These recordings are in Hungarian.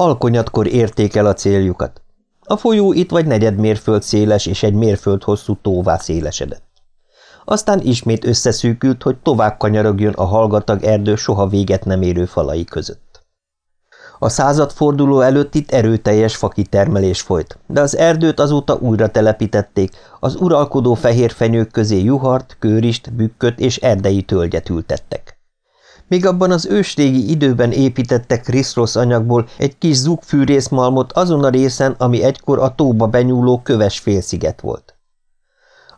Alkonyatkor érték el a céljukat. A folyó itt vagy negyed mérföld széles és egy mérföld hosszú tóvá szélesedett. Aztán ismét összeszűkült, hogy tovább kanyarogjon a hallgatag erdő soha véget nem érő falai között. A századforduló előtt itt erőteljes fakitermelés folyt, de az erdőt azóta újra telepítették, az uralkodó fehér fenyők közé juhart, kőrist, bükköt és erdei tölgyet ültettek. Még abban az ősrégi időben építettek Kriszrosz anyagból egy kis zugfűrészmalmot azon a részen, ami egykor a tóba benyúló köves félsziget volt.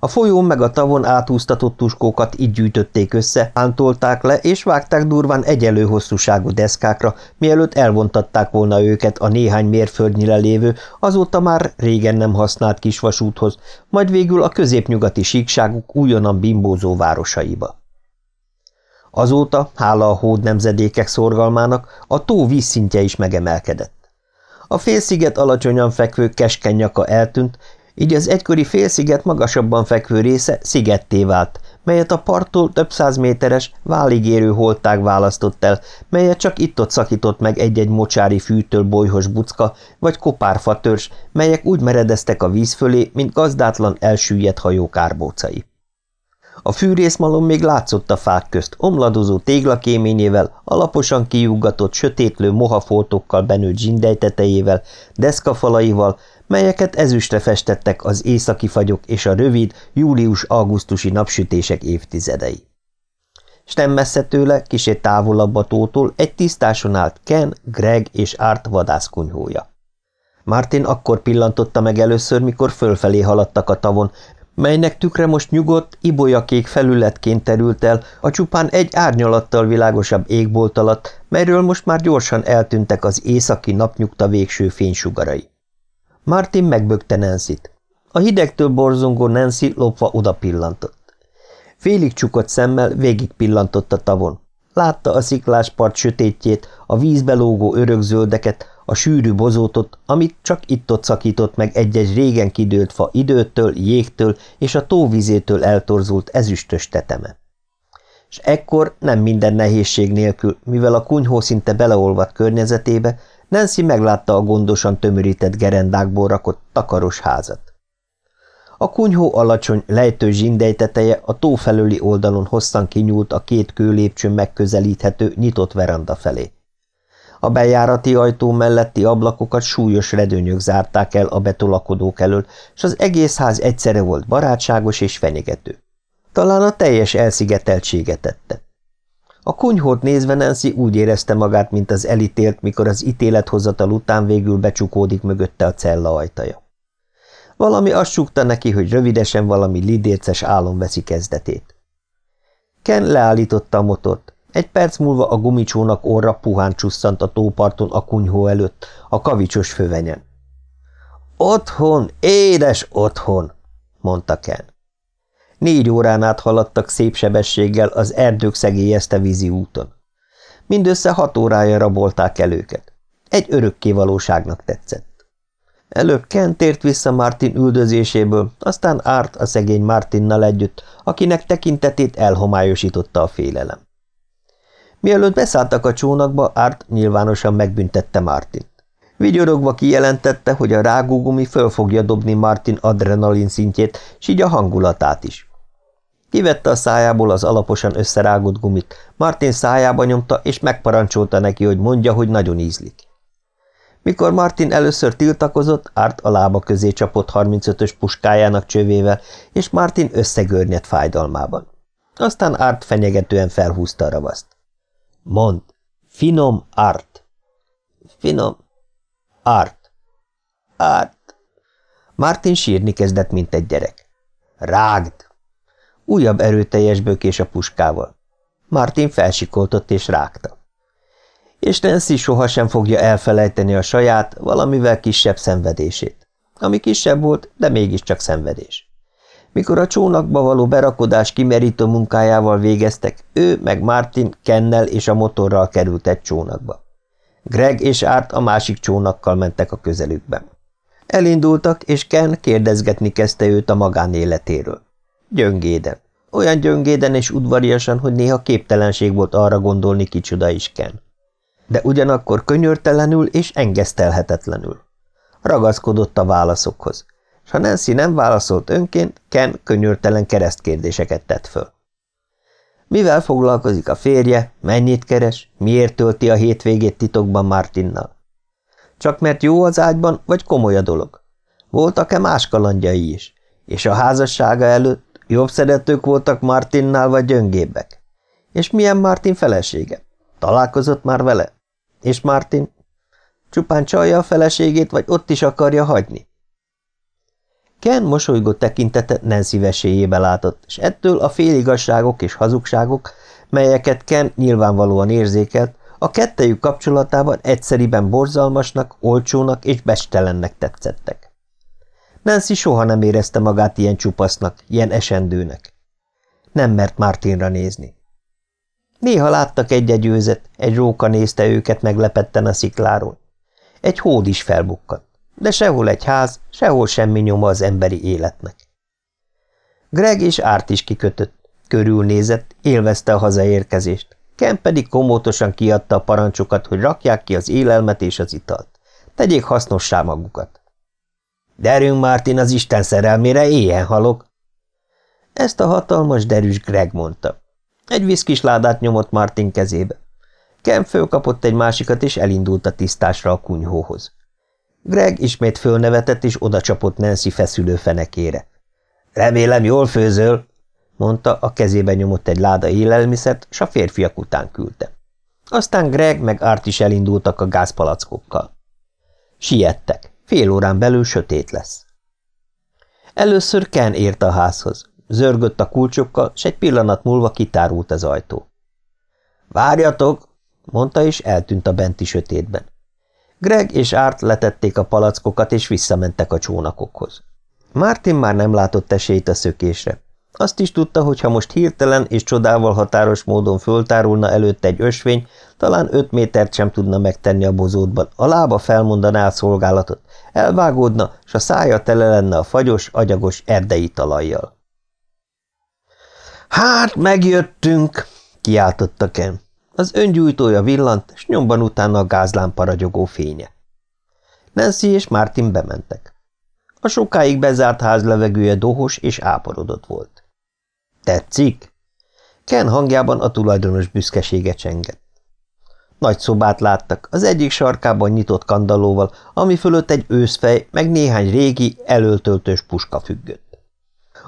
A folyón meg a tavon átúztatott tuskókat így gyűjtötték össze, ántolták le, és vágták durván egyelő hosszúságú deszkákra, mielőtt elvontatták volna őket a néhány mérföldnyire lévő, azóta már régen nem használt kisvasúthoz, majd végül a középnyugati síkságuk újonnan bimbózó városaiba. Azóta, hála a hód nemzedékek szorgalmának, a tó vízszintje is megemelkedett. A félsziget alacsonyan fekvő keskeny nyaka eltűnt, így az egykori félsziget magasabban fekvő része szigetté vált, melyet a parttól több száz méteres, váligérő holtág választott el, melyet csak itt-ott szakított meg egy-egy mocsári fűtől bolyhos bucka vagy kopárfatörs, melyek úgy meredeztek a víz fölé, mint gazdátlan elsüllyedt hajók árbócai. A fűrészmalom még látszott a fák közt, omladozó téglakéményével, alaposan kiuggatott, sötétlő mohafoltokkal benőtt zsindej tetejével, deszkafalaival, melyeket ezüstre festettek az északi fagyok és a rövid, július-augusztusi napsütések évtizedei. S nem messze tőle, kisé távolabb a tótól egy tisztáson állt Ken, Greg és Art vadászkunyhója. Martin akkor pillantotta meg először, mikor fölfelé haladtak a tavon, melynek tükre most nyugodt, ibolyakék felületként terült el a csupán egy árnyalattal világosabb égbolt alatt, melyről most már gyorsan eltűntek az északi napnyugta végső fénysugarai. Martin megbökte Nancy-t. A hidegtől borzongó Nancy lopva oda pillantott. Félig csukott szemmel végig pillantott a tavon. Látta a sziklás part sötétjét, a vízbe lógó örökzöldeket, a sűrű bozótot, amit csak itt-ott szakított meg egy-egy régen kidőlt fa időtől, jégtől és a tóvizétől eltorzult ezüstös teteme. És ekkor nem minden nehézség nélkül, mivel a kunyhó szinte beleolvadt környezetébe, Nancy meglátta a gondosan tömörített gerendákból rakott takaros házat. A kunyhó alacsony, lejtő zsindejteteje a tó felőli oldalon hosszan kinyúlt a két kőlépcsőn megközelíthető, nyitott veranda felé. A bejárati ajtó melletti ablakokat súlyos redőnyök zárták el a betolakodók elől, és az egész ház egyszerre volt barátságos és fenyegető. Talán a teljes elszigeteltséget tette. A kunyhót nézve Nancy úgy érezte magát, mint az elítélt, mikor az ítélethozatal után végül becsukódik mögötte a cella ajtaja. Valami azt súgta neki, hogy rövidesen valami lidérces álom veszi kezdetét. Ken leállította a motort. Egy perc múlva a gumicsónak orra puhán csusszant a tóparton a kunyhó előtt, a kavicsos fövenyen. – Otthon, édes otthon! – mondta Ken. Négy órán át haladtak szép sebességgel az erdők szegélyezte vízi úton. Mindössze hat órája rabolták el őket. Egy örökké valóságnak tetszett. Előbb Ken tért vissza Martin üldözéséből, aztán Árt a szegény Martinnal együtt, akinek tekintetét elhomályosította a félelem. Mielőtt beszálltak a csónakba, Árt nyilvánosan megbüntette Martint. Vigyorogva kijelentette, hogy a rágógumi föl fogja dobni Martin adrenalin szintjét, s így a hangulatát is. Kivette a szájából az alaposan összerágott gumit, Martin szájába nyomta, és megparancsolta neki, hogy mondja, hogy nagyon ízlik. Mikor Martin először tiltakozott, Árt a lába közé csapott 35-ös puskájának csövével, és Martin összegörnyedt fájdalmában. Aztán Árt fenyegetően felhúzta a ravaszt. Mond, finom Árt. Finom Árt. Árt. Martin sírni kezdett, mint egy gyerek. Rágd! Újabb erőteljes bökés a puskával. Martin felsikoltott és rágta. És Nancy sohasem fogja elfelejteni a saját, valamivel kisebb szenvedését. Ami kisebb volt, de mégiscsak szenvedés. Mikor a csónakba való berakodás kimerítő munkájával végeztek, ő meg Martin Kennel és a motorral került egy csónakba. Greg és Art a másik csónakkal mentek a közelükben. Elindultak, és Ken kérdezgetni kezdte őt a magánéletéről. Gyöngéden. Olyan gyöngéden és udvariasan, hogy néha képtelenség volt arra gondolni, kicsoda is Ken. de ugyanakkor könyörtelenül és engesztelhetetlenül. Ragaszkodott a válaszokhoz, és ha Nancy nem válaszolt önként, Ken könyörtelen keresztkérdéseket tett föl. Mivel foglalkozik a férje, mennyit keres, miért tölti a hétvégét titokban Martinnal? Csak mert jó az ágyban, vagy komoly a dolog? Voltak-e más kalandjai is? És a házassága előtt jobb szeretők voltak Martinnál, vagy gyöngébbek? És milyen Martin felesége? Találkozott már vele? És Martin? Csupán csalja a feleségét, vagy ott is akarja hagyni? Ken mosolygott tekintete Nancy veséjébe látott, és ettől a féligasságok és hazugságok, melyeket Ken nyilvánvalóan érzékelt, a kettejük kapcsolatában egyszeriben borzalmasnak, olcsónak és bestelennek tetszettek. Nancy soha nem érezte magát ilyen csupasznak, ilyen esendőnek. Nem mert Martinra nézni. Néha láttak egy-egy őzet, egy róka nézte őket meglepetten a szikláról. Egy hód is felbukkant, de sehol egy ház, sehol semmi nyoma az emberi életnek. Greg és Árt is kikötött, körülnézett, élvezte a hazaérkezést, Ken pedig komótosan kiadta a parancsokat, hogy rakják ki az élelmet és az italt. Tegyék hasznossá magukat. Derünk, Martin, az Isten szerelmére éhen halok. Ezt a hatalmas derűs Greg mondta. Egy viszkis ládát nyomott Martin kezébe. Ken fölkapott egy másikat, és elindult a tisztásra a kunyhóhoz. Greg ismét fölnevetett, és odacsapott Nancy feszülő fenekére. – Remélem, jól főzöl! mondta, a kezébe nyomott egy láda élelmiszert, s a férfiak után küldte. Aztán Greg meg Art is elindultak a gázpalackokkal. Siettek, fél órán belül sötét lesz. Először Ken ért a házhoz. Zörgött a kulcsokkal, s egy pillanat múlva kitárult az ajtó. – Várjatok! – mondta, és eltűnt a benti sötétben. Greg és Art letették a palackokat, és visszamentek a csónakokhoz. Martin már nem látott esélyt a szökésre. Azt is tudta, hogy ha most hirtelen és csodával határos módon föltárulna előtt egy ösvény, talán öt métert sem tudna megtenni a bozótban, a lába felmondaná a szolgálatot, elvágódna, s a szája tele lenne a fagyos, agyagos erdei talajjal. – Hát, megjöttünk! – kiáltotta Ken. Az öngyújtója villant, s nyomban utána a gázlámpa ragyogó fénye. Nancy és Martin bementek. A sokáig bezárt ház levegője dohos és áporodott volt. Tetszik? Ken hangjában a tulajdonos büszkesége csengett. Nagy szobát láttak, az egyik sarkában nyitott kandallóval, ami fölött egy őszfej, meg néhány régi, elöltöltős puska függött.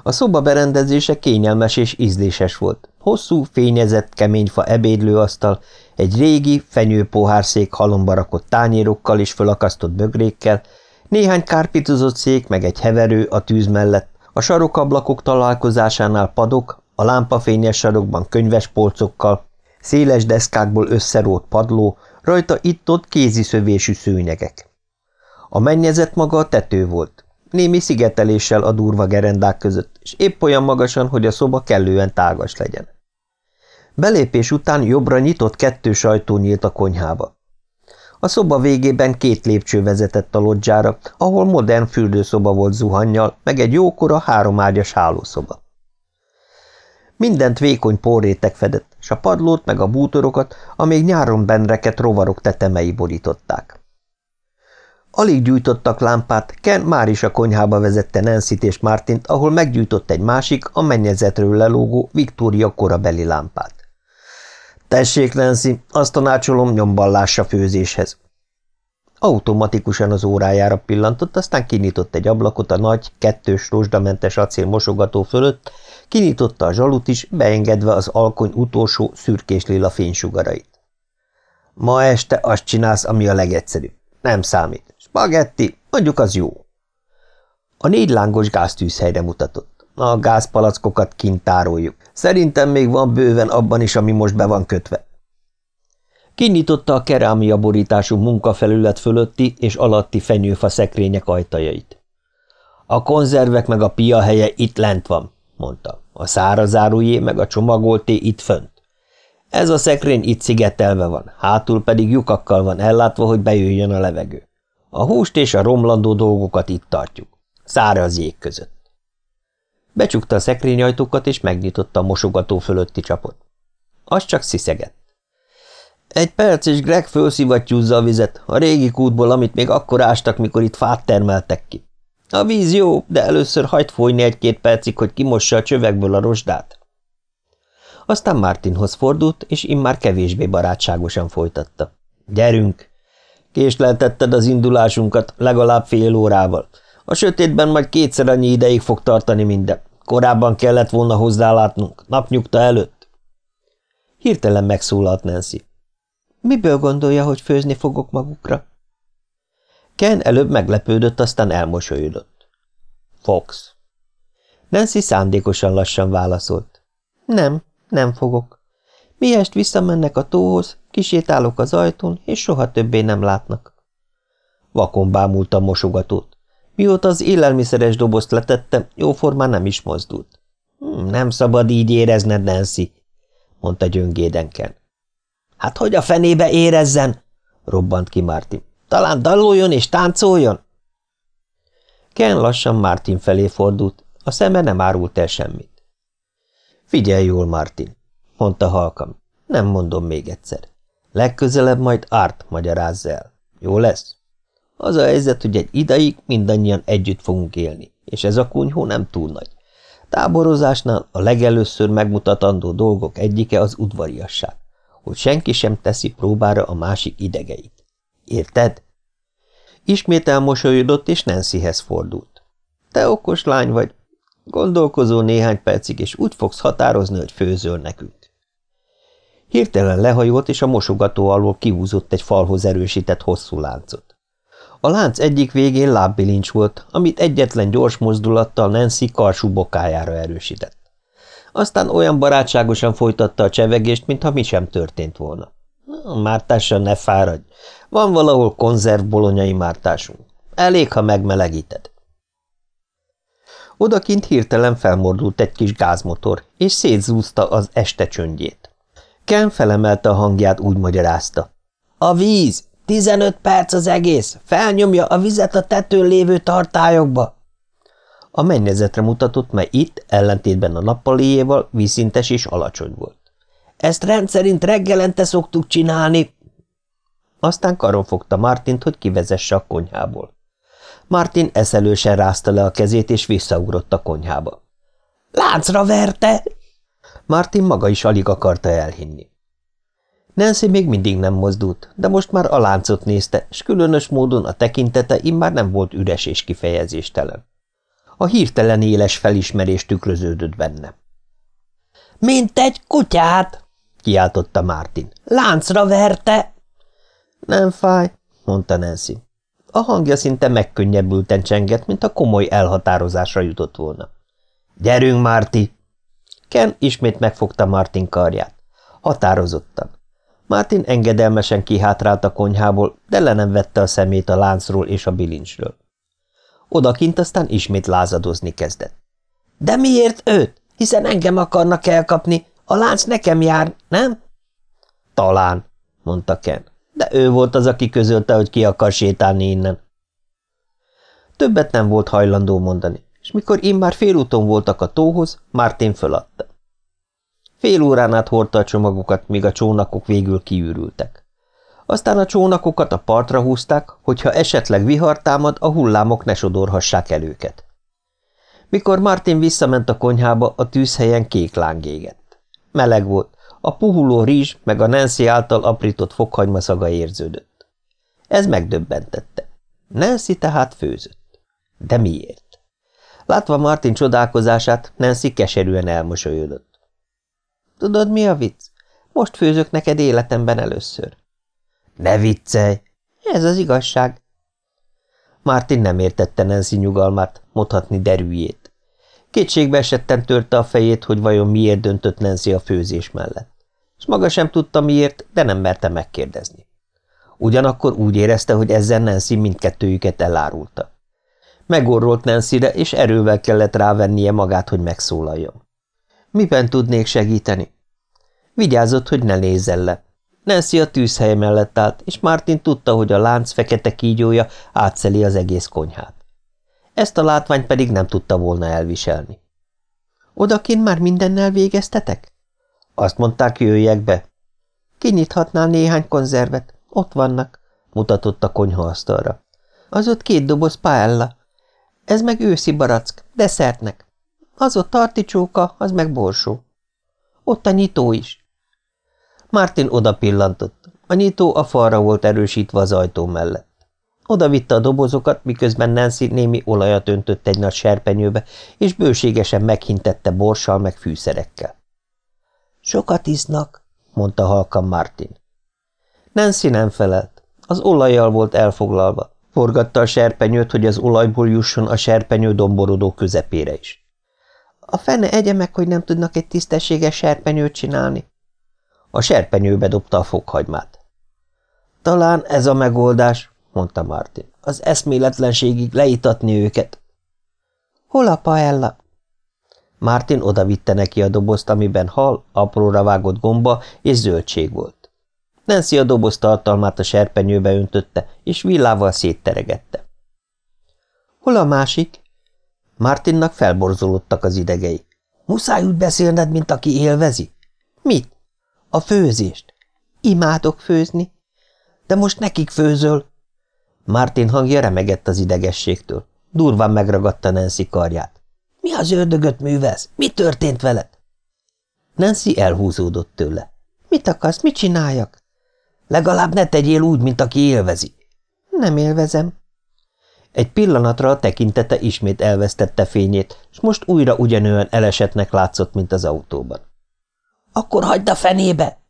A szoba berendezése kényelmes és ízléses volt. Hosszú, fényezett, keményfa ebédlőasztal, egy régi, fenyőpohárszék halomba rakott tányérokkal és fölakasztott bögrékkel, néhány kárpitozott szék meg egy heverő a tűz mellett, a sarokablakok találkozásánál padok, a lámpafényes sarokban könyves polcokkal, széles deszkákból összerót padló, rajta itt-ott kéziszövésű szőnyegek. A mennyezet maga a tető volt, némi szigeteléssel a durva gerendák között, és épp olyan magasan, hogy a szoba kellően tágas legyen. Belépés után jobbra nyitott kettős ajtó nyílt a konyhába. A szoba végében két lépcső vezetett a lodzsára, ahol modern fürdőszoba volt zuhannyal, meg egy jókora háromágyas hálószoba. Mindent vékony porrétek fedett, s a padlót meg a bútorokat a még nyáron benreket rovarok tetemei borították. Alig gyújtottak lámpát, Ken már is a konyhába vezette nancy és Martint, ahol meggyújtott egy másik, a mennyezetről lelógó Viktória korabeli lámpát. Tessék, Nancy, azt tanácsolom, nyomban lássa főzéshez. Automatikusan az órájára pillantott, aztán kinyitott egy ablakot a nagy, kettős rozsdamentes acél mosogató fölött, kinyitotta a zsalut is, beengedve az alkony utolsó szürkés lila fénysugarait. Ma este azt csinálsz, ami a legegyszerűbb. Nem számít. Spagetti, mondjuk az jó. A négy lángos gáztűzhelyre mutatott. A gázpalackokat kint tároljuk. Szerintem még van bőven abban is, ami most be van kötve. Kinyitotta a kerámia borítású munkafelület fölötti és alatti fenyőfa szekrények ajtajait. A konzervek meg a pia helye itt lent van, mondta. A szárazárujé meg a csomagolté itt fönt. Ez a szekrény itt szigetelve van, hátul pedig lyukakkal van ellátva, hogy bejöjjön a levegő. A húst és a romlandó dolgokat itt tartjuk. Száraz jég között. Becsukta a szekrényajtókat, és megnyitotta a mosogató fölötti csapot. Az csak sziszegett. Egy perc, és Greg fölszivattyúzza a vizet, a régi kútból, amit még akkor ástak, mikor itt fát termeltek ki. A víz jó, de először hagyd folyni egy-két percig, hogy kimossa a csövekből a rozsdát. Aztán Martinhoz fordult, és immár kevésbé barátságosan folytatta. Gyerünk! Késleltetted az indulásunkat legalább fél órával. A sötétben majd kétszer annyi ideig fog tartani minden. Korábban kellett volna hozzálátnunk, napnyugta előtt. Hirtelen megszólalt Nancy. Miből gondolja, hogy főzni fogok magukra? Ken előbb meglepődött, aztán elmosolyodott. Fox. Nancy szándékosan lassan válaszolt. Nem, nem fogok. Miest visszamennek a tóhoz, kisétálok az ajtón, és soha többé nem látnak. Vakon bámult a mosogatót. Mióta az élelmiszeres dobozt letette, jóformán nem is mozdult. Hm, nem szabad így érezned, Nancy, mondta gyöngéden Ken. Hát hogy a fenébe érezzen? robbant ki Martin. Talán daloljon és táncoljon? Ken lassan Martin felé fordult, a szeme nem árult el semmit. Figyelj jól, Martin, mondta halkam. Nem mondom még egyszer. Legközelebb majd Art magyarázza el. Jó lesz? Az a helyzet, hogy egy ideig mindannyian együtt fogunk élni, és ez a kunyhó nem túl nagy. Táborozásnál a legelőször megmutatandó dolgok egyike az udvariasság hogy senki sem teszi próbára a másik idegeit. Érted? Ismét elmosolyodott, és Nancyhez fordult. Te okos lány vagy. Gondolkozó néhány percig, és úgy fogsz határozni, hogy főzöl nekünk. Hirtelen lehajolt, és a mosogató alól kihúzott egy falhoz erősített hosszú láncot. A lánc egyik végén lábbilincs volt, amit egyetlen gyors mozdulattal Nancy karsú bokájára erősített. Aztán olyan barátságosan folytatta a csevegést, mintha mi sem történt volna. Mártással ne fáradj. Van valahol konzervbolonyai mártásunk. Elég, ha megmelegíted. Odakint hirtelen felmordult egy kis gázmotor, és szétzúzta az este csöndjét. Ken felemelte a hangját, úgy magyarázta. A víz! Tizenöt perc az egész! Felnyomja a vizet a tetőn lévő tartályokba! A mennyezetre mutatott, mely itt, ellentétben a nappaléjéval vízszintes és alacsony volt. Ezt rendszerint reggelente szoktuk csinálni. Aztán karon fogta Martint, hogy kivezesse a konyhából. Martin eszelősen rázta le a kezét, és visszaugrott a konyhába. Láncra verte! Martin maga is alig akarta elhinni. Nancy még mindig nem mozdult, de most már a láncot nézte, és különös módon a tekintete immár nem volt üres és kifejezéstelen. A hirtelen éles felismerés tükröződött benne. – Mint egy kutyát! – kiáltotta Martin. – Láncra verte! – Nem fáj – mondta Nancy. A hangja szinte megkönnyebbülten csengett, mint a komoly elhatározásra jutott volna. – Gyerünk, Márti! Ken ismét megfogta Martin karját. Határozottan. Martin engedelmesen kihátrált a konyhából, de le nem vette a szemét a láncról és a bilincsről. Odakint aztán ismét lázadozni kezdett. – De miért őt? Hiszen engem akarnak elkapni. A lánc nekem jár, nem? – Talán – mondta Ken. Ő volt az, aki közölte, hogy ki akar sétálni innen. Többet nem volt hajlandó mondani, és mikor immár félúton voltak a tóhoz, Martin föladta. Fél órán át hordta a csomagokat, míg a csónakok végül kiürültek. Aztán a csónakokat a partra húzták, hogyha esetleg vihar támad, a hullámok ne sodorhassák el őket. Mikor Martin visszament a konyhába, a tűzhelyen kék láng égett. Meleg volt, a puhuló rizs meg a Nancy által aprított fokhagyma szaga érződött. Ez megdöbbentette. Nancy tehát főzött. De miért? Látva Martin csodálkozását, Nancy keserűen elmosolyodott. Tudod, mi a vicc? Most főzök neked életemben először. Ne viccelj! Ez az igazság. Martin nem értette Nancy nyugalmát, mondhatni derűjét. Kétségbe esetten törte a fejét, hogy vajon miért döntött Nancy a főzés mellett. És maga sem tudta miért, de nem merte megkérdezni. Ugyanakkor úgy érezte, hogy ezzel Nancy mindkettőjüket elárulta. Megorrolt Nancyre, és erővel kellett rávennie magát, hogy megszólaljon. Miben tudnék segíteni? Vigyázott, hogy ne nézzen le, Nancy a tűzhely mellett állt, és Martin tudta, hogy a lánc fekete kígyója átszeli az egész konyhát. Ezt a látványt pedig nem tudta volna elviselni. – Odakin már mindennel végeztetek? – Azt mondták, jöjjek be. Kinyithatnál néhány konzervet. Ott vannak, mutatott a konyhaasztalra. Az ott két doboz paella. Ez meg őszi barack, desszertnek. Az ott tarticsóka, az meg borsó. Ott a nyitó is. Martin oda pillantott. A nyitó a falra volt erősítve az ajtó mellett. Oda vitte a dobozokat, miközben Nancy némi olajat öntött egy nagy serpenyőbe, és bőségesen meghintette borssal meg fűszerekkel. – Sokat isznak, mondta halkan Martin. Nancy nem felelt. Az olajjal volt elfoglalva. Forgatta a serpenyőt, hogy az olajból jusson a serpenyő domborodó közepére is. A fene egye meg, hogy nem tudnak egy tisztességes serpenyőt csinálni. A serpenyőbe dobta a fokhagymát. Talán ez a megoldás, mondta Martin. Az eszméletlenségig leítatni őket. Hol a paella? Martin odavitte neki a dobozt, amiben hal, apróra vágott gomba és zöldség volt. Nancy a doboz tartalmát a serpenyőbe öntötte, és villával szétteregette. Hol a másik? Martinnak felborzolódtak az idegei. Muszáj úgy beszélned, mint aki élvezi. Mit? A főzést. Imádok főzni. De most nekik főzöl. Martin hangja remegett az idegességtől. Durván megragadta Nancy karját. – Mi az ördögöt művelsz? Mi történt veled? Nancy elhúzódott tőle. – Mit akarsz? Mit csináljak? – Legalább ne tegyél úgy, mint aki élvezi. – Nem élvezem. Egy pillanatra a tekintete ismét elvesztette fényét, és most újra ugyanolyan elesetnek látszott, mint az autóban. – Akkor hagyd a fenébe!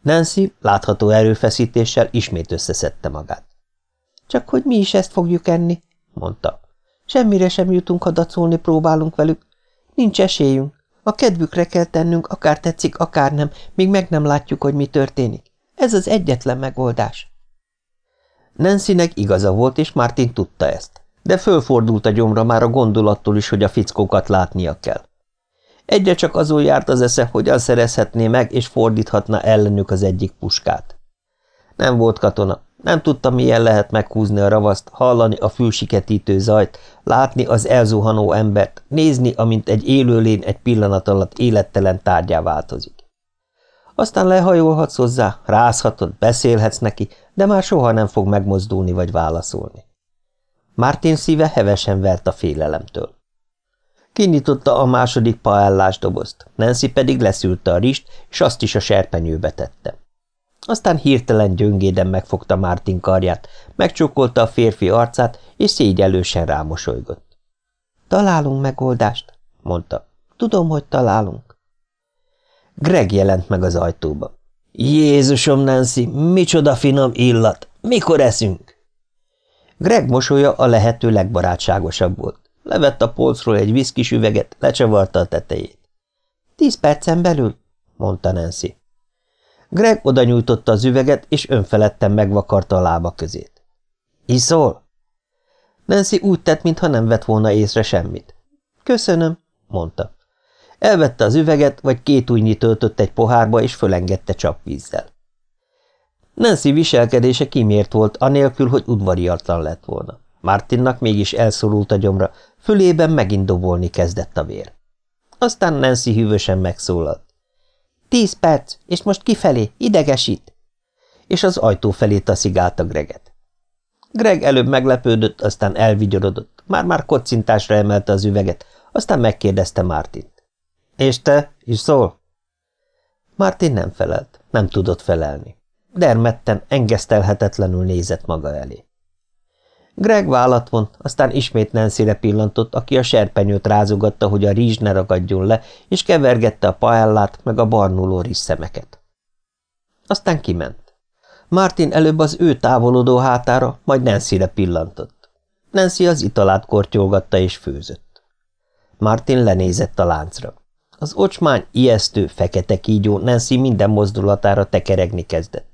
Nancy látható erőfeszítéssel ismét összeszedte magát. Csak hogy mi is ezt fogjuk enni, mondta. Semmire sem jutunk, ha dacolni próbálunk velük. Nincs esélyünk. A kedvükre kell tennünk, akár tetszik, akár nem, míg meg nem látjuk, hogy mi történik. Ez az egyetlen megoldás. Nancynek igaza volt, és Martin tudta ezt, de fölfordult a gyomra már a gondolattól is, hogy a fickókat látnia kell. Egyre csak azon járt az esze, hogyan szerezhetné meg, és fordíthatna ellenük az egyik puskát. Nem volt katona, nem tudta, milyen lehet meghúzni a ravaszt, hallani a fülsiketítő zajt, látni az elzuhanó embert, nézni, amint egy élőlény egy pillanat alatt élettelen tárgyá változik. Aztán lehajolhatsz hozzá, rázhatod, beszélhetsz neki, de már soha nem fog megmozdulni vagy válaszolni. Martin szíve hevesen vert a félelemtől. Kinyitotta a második paellás dobozt, Nancy pedig leszűrte a rist, és azt is a serpenyőbe tette. Aztán hirtelen gyöngéden megfogta Mártin karját, megcsókolta a férfi arcát, és szégyelősen rámosolygott. – Találunk megoldást, mondta. – Tudom, hogy találunk. Greg jelent meg az ajtóba. – Jézusom, Nancy, micsoda finom illat! Mikor eszünk? Greg mosolya a lehető legbarátságosabb volt. Levett a polcról egy viszkis üveget, lecsavarta a tetejét. – Tíz percen belül, mondta Nancy. Greg oda nyújtotta az üveget, és önfeledten megvakarta a lába közét. – Iszol? Nancy úgy tett, mintha nem vett volna észre semmit. – Köszönöm – mondta. Elvette az üveget, vagy két újnyi töltött egy pohárba, és fölengedte csapvízzel. Nancy viselkedése kimért volt, anélkül, hogy udvariatlan lett volna. Martinnak mégis elszorult a gyomra, fölében megint dobolni kezdett a vér. Aztán Nancy hűvösen megszólalt. Tíz perc, és most kifelé, idegesít! És az ajtó felé taszigálta Greget. Greg előbb meglepődött, aztán elvigyorodott, már-már kocintásra emelte az üveget, aztán megkérdezte Mártint. És te? Is szól? Martin nem felelt, nem tudott felelni. Dermetten, engesztelhetetlenül nézett maga elé. Greg vállat vont, aztán ismét Nancy-re pillantott, aki a serpenyőt rázogatta, hogy a rizs ne ragadjon le, és kevergette a paellát meg a barnuló szemeket. Aztán kiment. Martin előbb az ő távolodó hátára, majd Nancy-re pillantott. Nancy az italát kortyolgatta és főzött. Martin lenézett a láncra. Az ocsmány, ijesztő, fekete kígyó Nancy minden mozdulatára tekeregni kezdett.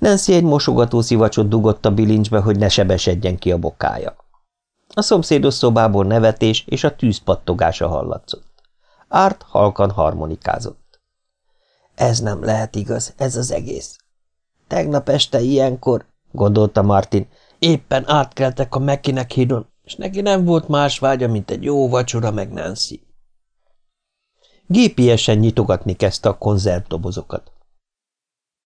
Nancy egy mosogató szivacsot dugott a bilincsbe, hogy ne sebesedjen ki a bokája. A szomszédos szobából nevetés és a tűz pattogása hallatszott. Árt halkan harmonikázott. Ez nem lehet igaz, ez az egész. Tegnap este ilyenkor, gondolta Martin, éppen átkeltek a Mekinek hídon, és neki nem volt más vágya, mint egy jó vacsora meg Nancy. Gépiesen nyitogatni kezdte a konzervdobozokat.